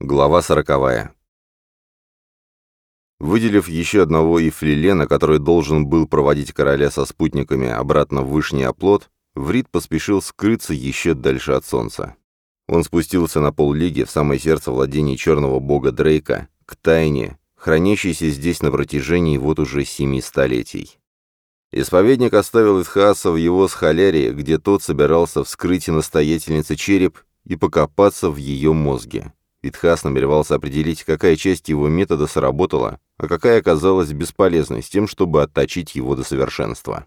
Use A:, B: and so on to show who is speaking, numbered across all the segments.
A: Глава сороковая. Выделив еще одного Ифлилена, который должен был проводить короля со спутниками обратно в Вышний оплот, Врит поспешил скрыться еще дальше от солнца. Он спустился на поллиги в самое сердце владений черного бога Дрейка, к тайне, хранящейся здесь на протяжении вот уже семи столетий. Исповедник оставил Исхаса в его схалярии, где тот собирался вскрыть настоятельнице череп и покопаться в ее мозге. Витхас намеревался определить, какая часть его метода сработала, а какая оказалась бесполезной, с тем, чтобы отточить его до совершенства.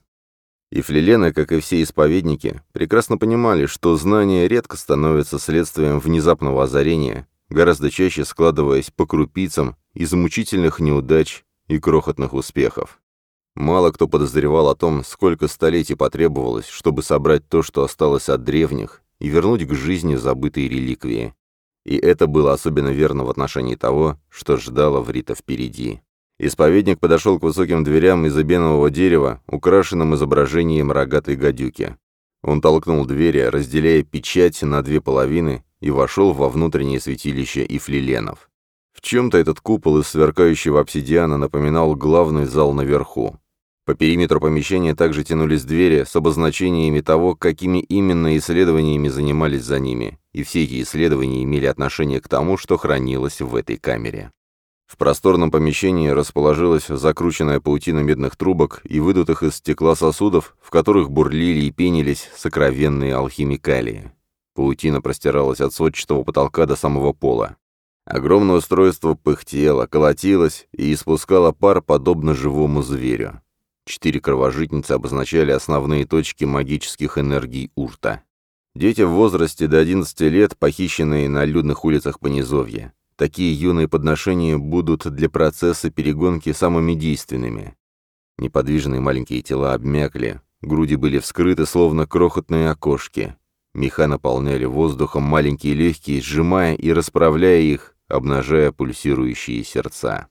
A: И Флелена, как и все исповедники, прекрасно понимали, что знания редко становятся следствием внезапного озарения, гораздо чаще складываясь по крупицам из мучительных неудач и крохотных успехов. Мало кто подозревал о том, сколько столетий потребовалось, чтобы собрать то, что осталось от древних, и вернуть к жизни забытые реликвии. И это было особенно верно в отношении того, что ждало Врита впереди. Исповедник подошел к высоким дверям из обенового дерева, украшенным изображением рогатой гадюки. Он толкнул двери, разделяя печать на две половины, и вошел во внутреннее святилище Ифлиленов. В чем-то этот купол из сверкающего обсидиана напоминал главный зал наверху. По периметру помещения также тянулись двери с обозначениями того, какими именно исследованиями занимались за ними, и все эти исследования имели отношение к тому, что хранилось в этой камере. В просторном помещении расположилась закрученная паутина медных трубок и выдутых из стекла сосудов, в которых бурлили и пенились сокровенные алхимикалии. Паутина простиралась от сотчатого потолка до самого пола. Огромное устройство пыхтело, колотилось и испускало пар, подобно живому зверю. Четыре кровожитницы обозначали основные точки магических энергий Урта. Дети в возрасте до 11 лет, похищенные на людных улицах Понизовья. Такие юные подношения будут для процесса перегонки самыми действенными. Неподвижные маленькие тела обмякли, груди были вскрыты, словно крохотные окошки. Меха наполняли воздухом маленькие легкие, сжимая и расправляя их, обнажая пульсирующие сердца.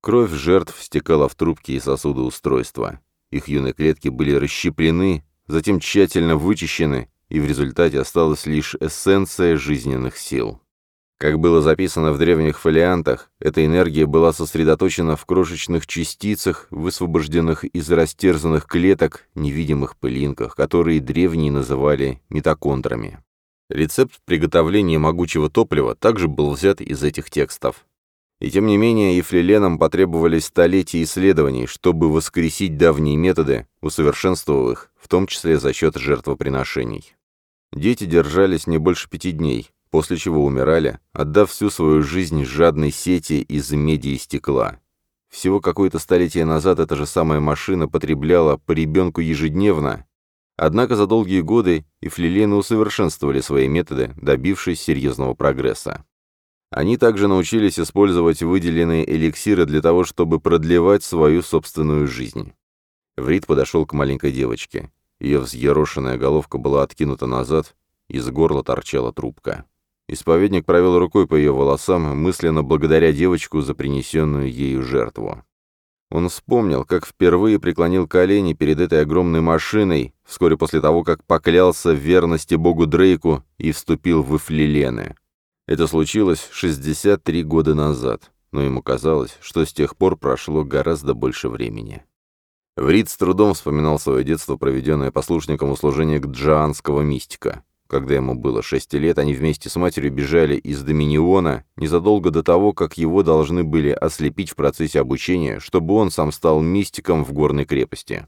A: Кровь жертв стекала в трубки и сосуды устройства. Их юные клетки были расщеплены, затем тщательно вычищены, и в результате осталась лишь эссенция жизненных сил. Как было записано в древних фолиантах, эта энергия была сосредоточена в крошечных частицах, высвобожденных из растерзанных клеток, невидимых пылинках, которые древние называли митокондрами. Рецепт приготовления могучего топлива также был взят из этих текстов. И тем не менее, Ефлеленам потребовались столетия исследований, чтобы воскресить давние методы, усовершенствовав их, в том числе за счет жертвоприношений. Дети держались не больше пяти дней, после чего умирали, отдав всю свою жизнь жадной сети из меди и стекла. Всего какое-то столетие назад эта же самая машина потребляла по ребенку ежедневно, однако за долгие годы и усовершенствовали свои методы, добившись серьезного прогресса. Они также научились использовать выделенные эликсиры для того, чтобы продлевать свою собственную жизнь. Врит подошел к маленькой девочке. Ее взъерошенная головка была откинута назад, из горла торчала трубка. Исповедник провел рукой по ее волосам, мысленно благодаря девочку за принесенную ею жертву. Он вспомнил, как впервые преклонил колени перед этой огромной машиной, вскоре после того, как поклялся в верности богу Дрейку и вступил в Эфлилены. Это случилось 63 года назад, но ему казалось, что с тех пор прошло гораздо больше времени. Врид с трудом вспоминал свое детство, проведенное послушником у служения к джаанского мистика. Когда ему было 6 лет, они вместе с матерью бежали из Доминиона незадолго до того, как его должны были ослепить в процессе обучения, чтобы он сам стал мистиком в горной крепости.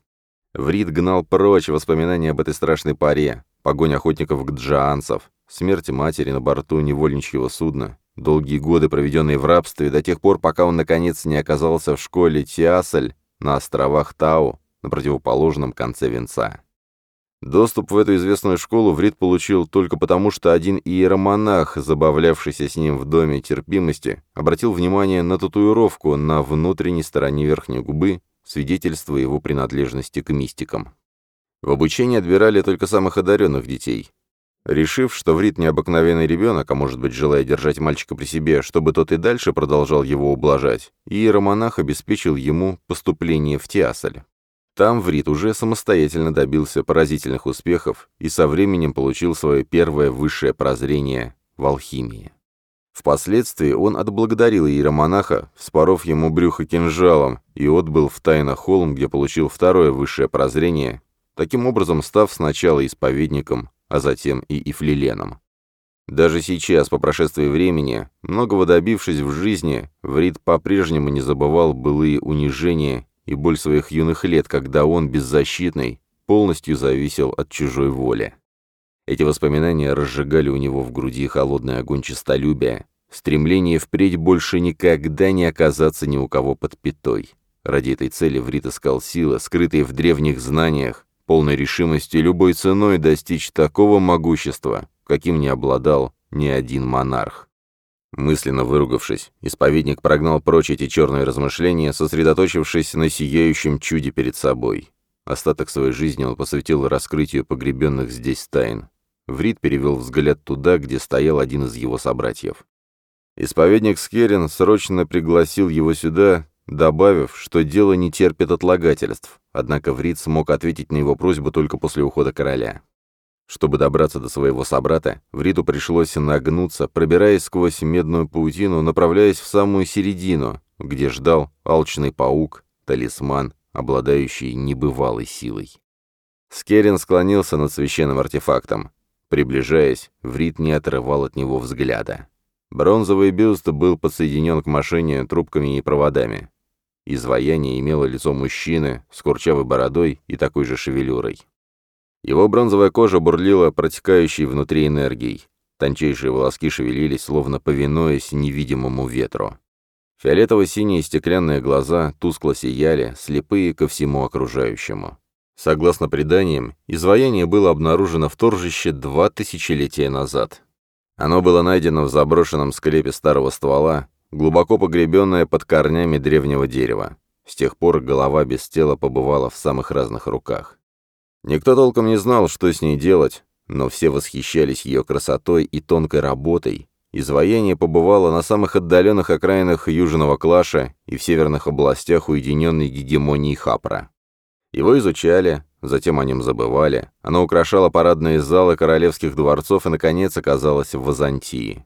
A: Врид гнал прочь воспоминания об этой страшной паре, погонь охотников к джаанцев, смерти матери на борту невольничьего судна, долгие годы, проведенные в рабстве, до тех пор, пока он, наконец, не оказался в школе Тиасаль на островах Тау, на противоположном конце венца. Доступ в эту известную школу Врид получил только потому, что один иеромонах, забавлявшийся с ним в доме терпимости, обратил внимание на татуировку на внутренней стороне верхней губы, свидетельство его принадлежности к мистикам. В обучение отбирали только самых одаренных детей. Решив, что Врит необыкновенный ребенок, а может быть, желая держать мальчика при себе, чтобы тот и дальше продолжал его ублажать, иеромонах обеспечил ему поступление в Тиасаль. Там Врит уже самостоятельно добился поразительных успехов и со временем получил свое первое высшее прозрение в алхимии. Впоследствии он отблагодарил иеромонаха, вспоров ему брюхо кинжалом, и отбыл в тайно холм, где получил второе высшее прозрение, таким образом став сначала исповедником, а затем и Ифлиленом. Даже сейчас, по прошествии времени, многого добившись в жизни, Врид по-прежнему не забывал былые унижения и боль своих юных лет, когда он, беззащитный, полностью зависел от чужой воли. Эти воспоминания разжигали у него в груди холодный огонь честолюбия, стремление впредь больше никогда не оказаться ни у кого под пятой. Ради этой цели Врит искал силы, скрытые в древних знаниях, полной решимости любой ценой достичь такого могущества, каким не обладал ни один монарх. Мысленно выругавшись, исповедник прогнал прочь эти черные размышления, сосредоточившись на сияющем чуде перед собой. Остаток своей жизни он посвятил раскрытию погребенных здесь тайн. Врид перевел взгляд туда, где стоял один из его собратьев. Исповедник Скерин срочно пригласил его сюда добавив, что дело не терпит отлагательств, однако Вриц мог ответить на его просьбу только после ухода короля. Чтобы добраться до своего собрата, Вриту пришлось нагнуться, пробираясь сквозь медную паутину, направляясь в самую середину, где ждал алчный паук, талисман, обладающий небывалой силой. Скерин склонился над священным артефактом. Приближаясь, Врит не отрывал от него взгляда. Бронзовый бюст был подсоединен к машине трубками и проводами. Изваяние имело лицо мужчины с курчавой бородой и такой же шевелюрой. Его бронзовая кожа бурлила протекающей внутри энергией. Тончайшие волоски шевелились, словно повинуясь невидимому ветру. Фиолетово-синие стеклянные глаза тускло сияли, слепые ко всему окружающему. Согласно преданиям, изваяние было обнаружено в торжище два тысячелетия назад. Оно было найдено в заброшенном склепе старого ствола, глубоко погребенная под корнями древнего дерева. С тех пор голова без тела побывала в самых разных руках. Никто толком не знал, что с ней делать, но все восхищались ее красотой и тонкой работой. Изваяние побывало на самых отдаленных окраинах Южного Клаша и в северных областях уединенной гегемонии Хапра. Его изучали, затем о нем забывали. Оно украшало парадные залы королевских дворцов и, наконец, оказалось в Византии.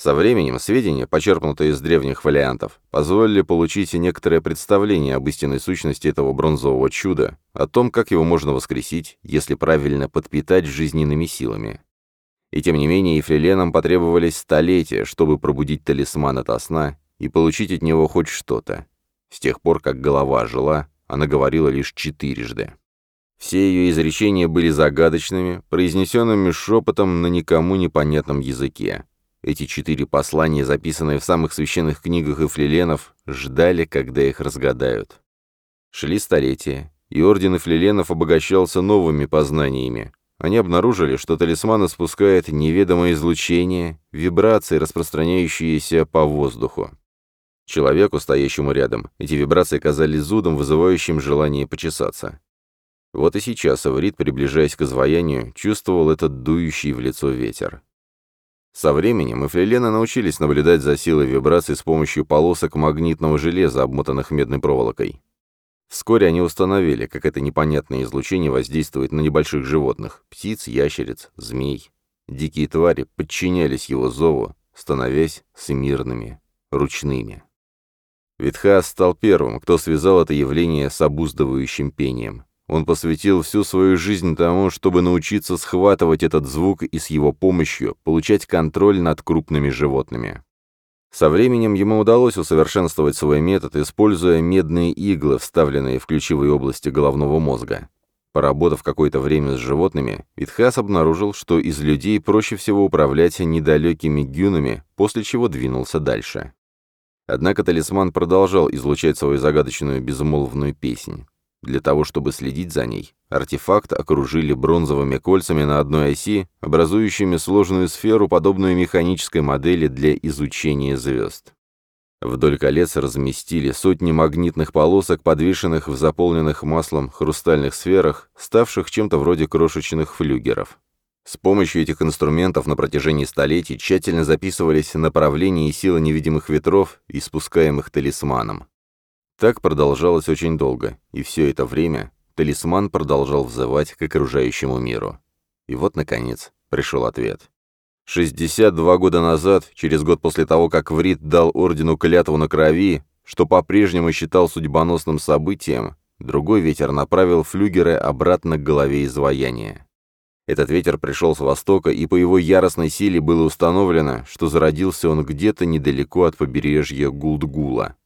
A: Со временем сведения, почерпнутые из древних фолиантов, позволили получить некоторое представление об истинной сущности этого бронзового чуда, о том, как его можно воскресить, если правильно подпитать жизненными силами. И тем не менее Ефреленам потребовались столетия, чтобы пробудить талисман ото сна и получить от него хоть что-то. С тех пор, как голова жила, она говорила лишь четырежды. Все ее изречения были загадочными, произнесенными шепотом на никому непонятном языке. Эти четыре послания, записанные в самых священных книгах эфлиленов, ждали, когда их разгадают. Шли столетия, и орден эфлиленов обогащался новыми познаниями. Они обнаружили, что талисман испускает неведомое излучение, вибрации, распространяющиеся по воздуху. Человеку, стоящему рядом, эти вибрации казались зудом, вызывающим желание почесаться. Вот и сейчас Аврит, приближаясь к изваянию, чувствовал этот дующий в лицо ветер. Со временем эфлилены научились наблюдать за силой вибраций с помощью полосок магнитного железа, обмотанных медной проволокой. Вскоре они установили, как это непонятное излучение воздействует на небольших животных – птиц, ящериц, змей. Дикие твари подчинялись его зову, становясь всемирными, ручными. Витхас стал первым, кто связал это явление с обуздывающим пением. Он посвятил всю свою жизнь тому, чтобы научиться схватывать этот звук и с его помощью получать контроль над крупными животными. Со временем ему удалось усовершенствовать свой метод, используя медные иглы, вставленные в ключевые области головного мозга. Поработав какое-то время с животными, Витхас обнаружил, что из людей проще всего управлять недалекими гюнами, после чего двинулся дальше. Однако талисман продолжал излучать свою загадочную безмолвную песнь. Для того, чтобы следить за ней, артефакт окружили бронзовыми кольцами на одной оси, образующими сложную сферу, подобную механической модели для изучения звезд. Вдоль колец разместили сотни магнитных полосок, подвешенных в заполненных маслом хрустальных сферах, ставших чем-то вроде крошечных флюгеров. С помощью этих инструментов на протяжении столетий тщательно записывались направления и силы невидимых ветров, испускаемых талисманом. Так продолжалось очень долго, и все это время талисман продолжал взывать к окружающему миру. И вот, наконец, пришел ответ. 62 года назад, через год после того, как Врит дал ордену клятву на крови, что по-прежнему считал судьбоносным событием, другой ветер направил флюгеры обратно к голове изваяния. Этот ветер пришел с востока, и по его яростной силе было установлено, что зародился он где-то недалеко от побережья Гулдгула.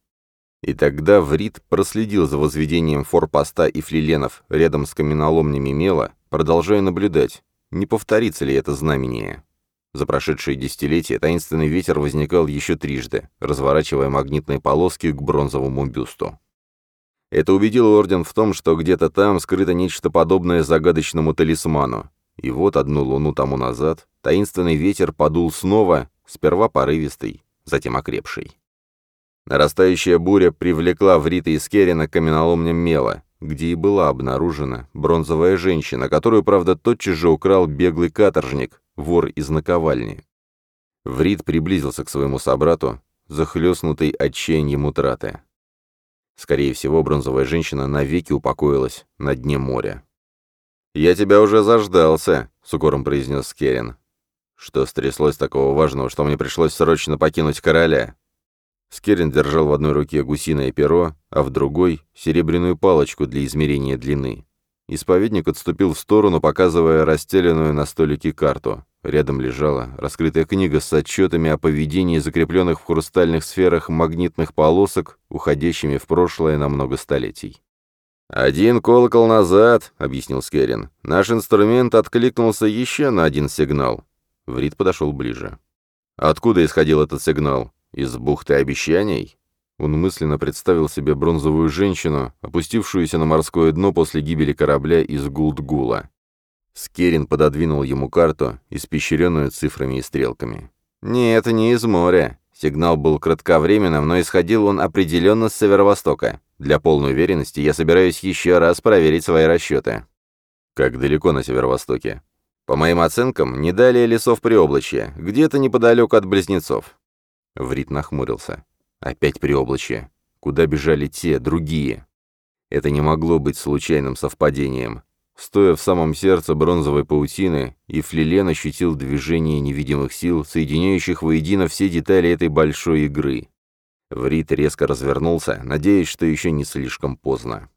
A: И тогда Врит проследил за возведением форпоста и флиленов рядом с каменоломнями Мела, продолжая наблюдать, не повторится ли это знамение. За прошедшие десятилетия таинственный ветер возникал еще трижды, разворачивая магнитные полоски к бронзовому бюсту. Это убедило Орден в том, что где-то там скрыто нечто подобное загадочному талисману. И вот одну луну тому назад таинственный ветер подул снова, сперва порывистый, затем окрепший. Нарастающая буря привлекла в Рита Искерина каменоломня мела, где и была обнаружена бронзовая женщина, которую, правда, тотчас же украл беглый каторжник, вор из наковальни. Врит приблизился к своему собрату, захлестнутый отчаянием утраты. Скорее всего, бронзовая женщина навеки упокоилась на дне моря. «Я тебя уже заждался», — с укором произнес Керин. «Что стряслось такого важного, что мне пришлось срочно покинуть короля?» Скерин держал в одной руке гусиное перо, а в другой — серебряную палочку для измерения длины. Исповедник отступил в сторону, показывая расстеленную на столике карту. Рядом лежала раскрытая книга с отчетами о поведении закрепленных в хрустальных сферах магнитных полосок, уходящими в прошлое на много столетий. «Один колокол назад», — объяснил Скерин. «Наш инструмент откликнулся еще на один сигнал». Врит подошел ближе. «Откуда исходил этот сигнал?» Из бухты обещаний? Он мысленно представил себе бронзовую женщину, опустившуюся на морское дно после гибели корабля из Гулдгула. Скерин пододвинул ему карту, испещренную цифрами и стрелками. «Не, это не из моря. Сигнал был кратковременным, но исходил он определенно с северо-востока. Для полной уверенности я собираюсь еще раз проверить свои расчеты». «Как далеко на северо-востоке?» «По моим оценкам, не далее лесов при Приоблачья, где-то неподалеку от Близнецов». Врит нахмурился. Опять приоблачье. Куда бежали те, другие? Это не могло быть случайным совпадением. Стоя в самом сердце бронзовой паутины, Ифлилен ощутил движение невидимых сил, соединяющих воедино все детали этой большой игры. Врит резко развернулся, надеясь, что еще не слишком поздно.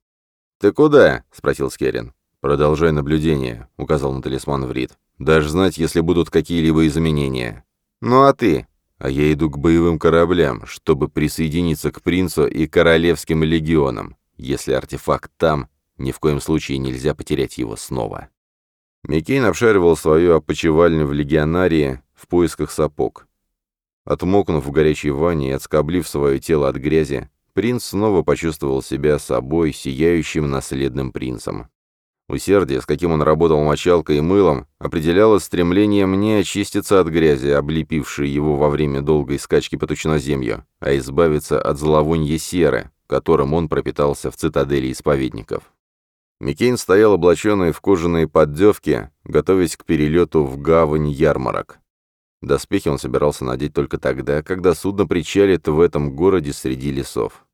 A: «Ты куда?» — спросил Скерин. «Продолжай наблюдение», — указал на талисман Врит. «Дашь знать, если будут какие-либо изменения». «Ну а ты? а я иду к боевым кораблям, чтобы присоединиться к принцу и королевским легионам. Если артефакт там, ни в коем случае нельзя потерять его снова. Микейн обшаривал свою опочивальню в легионарии в поисках сапог. Отмокнув в горячей ванне и отскоблив свое тело от грязи, принц снова почувствовал себя собой, сияющим наследным принцем. Усердие, с каким он работал мочалкой и мылом, определяло стремление мне очиститься от грязи, облепившей его во время долгой скачки по тучноземью, а избавиться от зловонья серы, которым он пропитался в цитадели исповедников. Микейн стоял облаченный в кожаные поддевки, готовясь к перелету в гавань ярмарок. Доспехи он собирался надеть только тогда, когда судно причалит в этом городе среди лесов.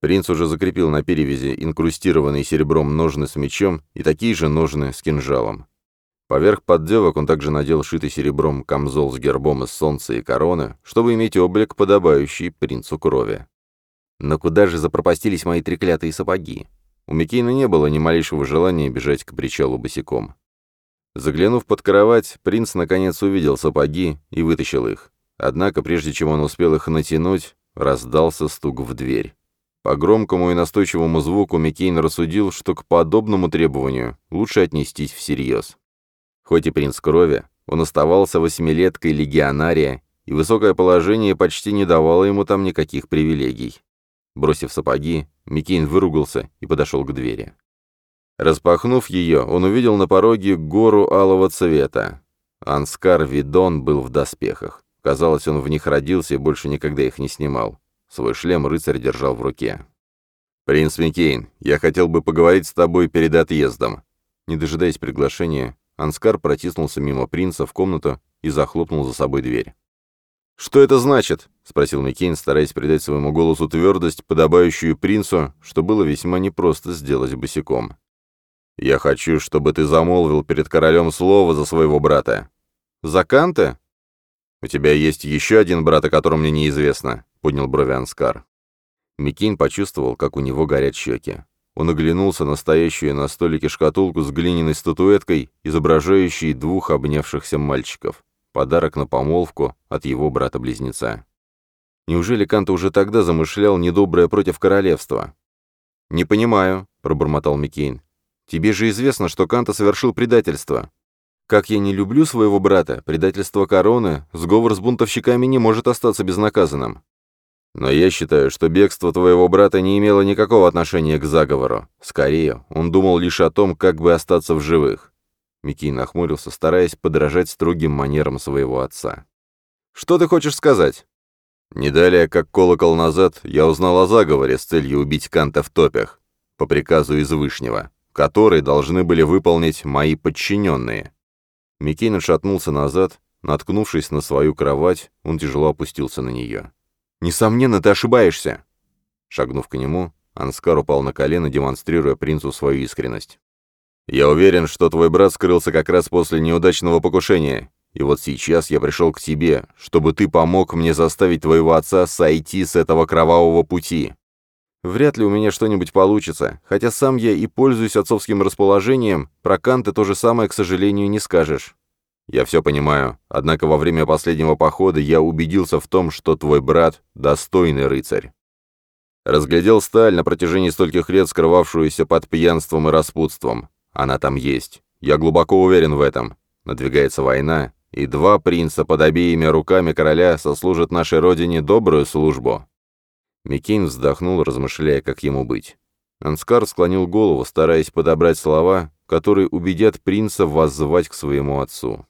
A: Принц уже закрепил на перевязи инкрустированные серебром ножны с мечом и такие же ножны с кинжалом. Поверх поддевок он также надел шитый серебром камзол с гербом из солнца и короны, чтобы иметь облик, подобающий принцу крови. Но куда же запропастились мои треклятые сапоги? У Микейна не было ни малейшего желания бежать к причалу босиком. Заглянув под кровать, принц наконец увидел сапоги и вытащил их. Однако, прежде чем он успел их натянуть, раздался стук в дверь. По громкому и настойчивому звуку Миккейн рассудил, что к подобному требованию лучше отнестись всерьез. Хоть и принц крови, он оставался восьмилеткой легионария, и высокое положение почти не давало ему там никаких привилегий. Бросив сапоги, Микейн выругался и подошел к двери. Распахнув ее, он увидел на пороге гору алого цвета. Анскар Видон был в доспехах. Казалось, он в них родился и больше никогда их не снимал. Свой шлем рыцарь держал в руке. «Принц Микейн, я хотел бы поговорить с тобой перед отъездом». Не дожидаясь приглашения, Анскар протиснулся мимо принца в комнату и захлопнул за собой дверь. «Что это значит?» — спросил Микейн, стараясь придать своему голосу твердость, подобающую принцу, что было весьма непросто сделать босиком. «Я хочу, чтобы ты замолвил перед королем слово за своего брата». «За Канта?» «У тебя есть еще один брат, о котором мне неизвестно», — поднял брови Анскар. Микин почувствовал, как у него горят щеки. Он оглянулся на стоящую на столике шкатулку с глиняной статуэткой, изображающей двух обнявшихся мальчиков. Подарок на помолвку от его брата-близнеца. Неужели Канта уже тогда замышлял недоброе против королевства? «Не понимаю», — пробормотал Микейн. «Тебе же известно, что Канта совершил предательство. Как я не люблю своего брата, предательство короны, сговор с бунтовщиками не может остаться безнаказанным. Но я считаю, что бегство твоего брата не имело никакого отношения к заговору. Скорее, он думал лишь о том, как бы остаться в живых. Микий нахмурился, стараясь подражать строгим манерам своего отца. «Что ты хочешь сказать?» «Не далее, как колокол назад, я узнал о заговоре с целью убить Канта в топях, по приказу из Вышнего, который должны были выполнить мои подчиненные. Микейн отшатнулся назад, наткнувшись на свою кровать, он тяжело опустился на нее. «Несомненно, ты ошибаешься!» Шагнув к нему, Анскар упал на колено, демонстрируя принцу свою искренность. «Я уверен, что твой брат скрылся как раз после неудачного покушения, и вот сейчас я пришел к тебе, чтобы ты помог мне заставить твоего отца сойти с этого кровавого пути. Вряд ли у меня что-нибудь получится, хотя сам я и пользуюсь отцовским расположением, про Канта то же самое, к сожалению, не скажешь. Я все понимаю, однако во время последнего похода я убедился в том, что твой брат — достойный рыцарь. Разглядел сталь на протяжении стольких лет, скрывавшуюся под пьянством и распутством. Она там есть. Я глубоко уверен в этом. Надвигается война, и два принца под обеими руками короля сослужат нашей родине добрую службу. Микейн вздохнул, размышляя, как ему быть. Анскар склонил голову, стараясь подобрать слова, которые убедят принца воззвать к своему отцу.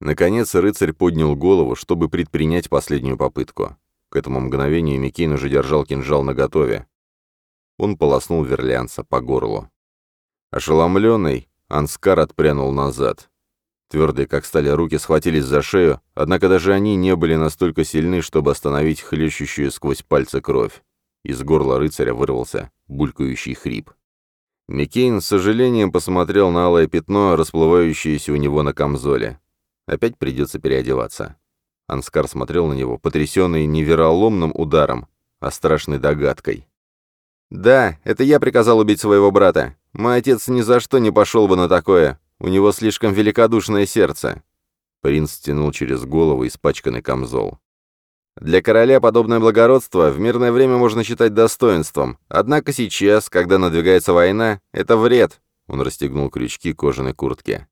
A: Наконец рыцарь поднял голову, чтобы предпринять последнюю попытку. К этому мгновению Микейн уже держал кинжал наготове. Он полоснул верлянца по горлу. Ошеломленный, Анскар отпрянул назад. Твердые, как сталь, руки схватились за шею, однако даже они не были настолько сильны, чтобы остановить хлещущую сквозь пальцы кровь. Из горла рыцаря вырвался булькающий хрип. Микейн с сожалением посмотрел на алое пятно, расплывающееся у него на камзоле. Опять придется переодеваться. Анскар смотрел на него, потрясенный не вероломным ударом, а страшной догадкой. «Да, это я приказал убить своего брата. Мой отец ни за что не пошел бы на такое. У него слишком великодушное сердце». Принц стянул через голову испачканный камзол. Для короля подобное благородство в мирное время можно считать достоинством, однако сейчас, когда надвигается война, это вред. Он расстегнул крючки кожаной куртки.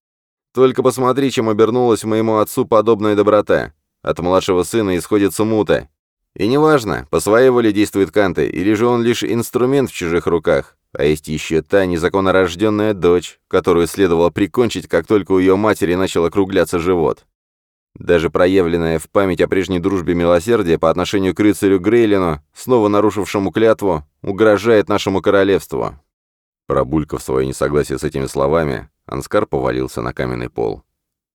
A: Только посмотри, чем обернулась моему отцу подобная доброта. От младшего сына исходит смута. И неважно, по своей воле действует Канте, или же он лишь инструмент в чужих руках. А есть еще та незаконнорожденная дочь, которую следовало прикончить, как только у ее матери начал округляться живот. Даже проявленное в память о прежней дружбе милосердие по отношению к рыцарю Грейлину, снова нарушившему клятву, угрожает нашему королевству». Пробулькав свое несогласие с этими словами, Анскар повалился на каменный пол.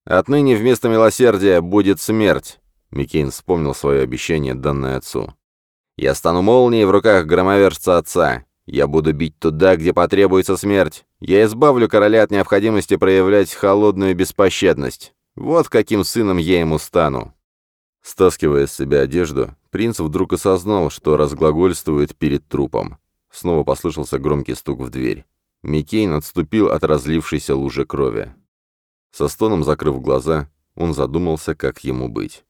A: «Отныне вместо милосердия будет смерть!» Микейн вспомнил свое обещание, данное отцу. «Я стану молнией в руках громовержца отца, я буду бить туда, где потребуется смерть. Я избавлю короля от необходимости проявлять холодную беспощадность. Вот каким сыном я ему стану». Стаскивая с себя одежду, принц вдруг осознал, что разглагольствует перед трупом. Снова послышался громкий стук в дверь. Микейн отступил от разлившейся лужи крови. Со стоном закрыв глаза, он задумался, как ему быть.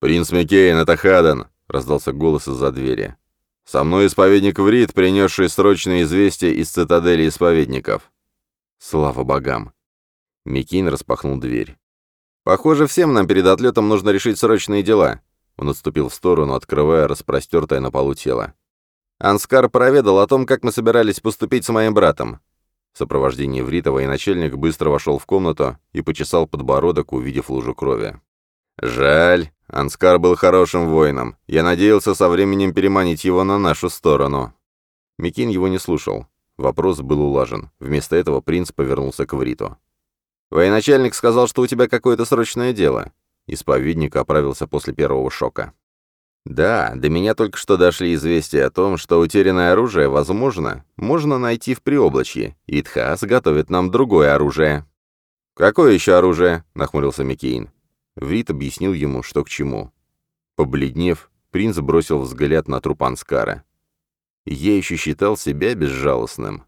A: «Принц Микейн, это Хадан!» — раздался голос из-за двери. Со мной исповедник Врит, принесший срочное известие из цитадели исповедников. Слава богам. Микин распахнул дверь. Похоже, всем нам перед отлетом нужно решить срочные дела. Он отступил в сторону, открывая распростертое на полу тело. Анскар проведал о том, как мы собирались поступить с моим братом. В сопровождении и начальник быстро вошел в комнату и почесал подбородок, увидев лужу крови. «Жаль. Анскар был хорошим воином. Я надеялся со временем переманить его на нашу сторону». Микин его не слушал. Вопрос был улажен. Вместо этого принц повернулся к Вриту. «Военачальник сказал, что у тебя какое-то срочное дело». Исповедник оправился после первого шока. «Да, до меня только что дошли известия о том, что утерянное оружие, возможно, можно найти в Приоблачье, и Тхас готовит нам другое оружие». «Какое еще оружие?» — нахмурился Микейн. Врит объяснил ему, что к чему. Побледнев, принц бросил взгляд на труп Анскара. Я еще считал себя безжалостным,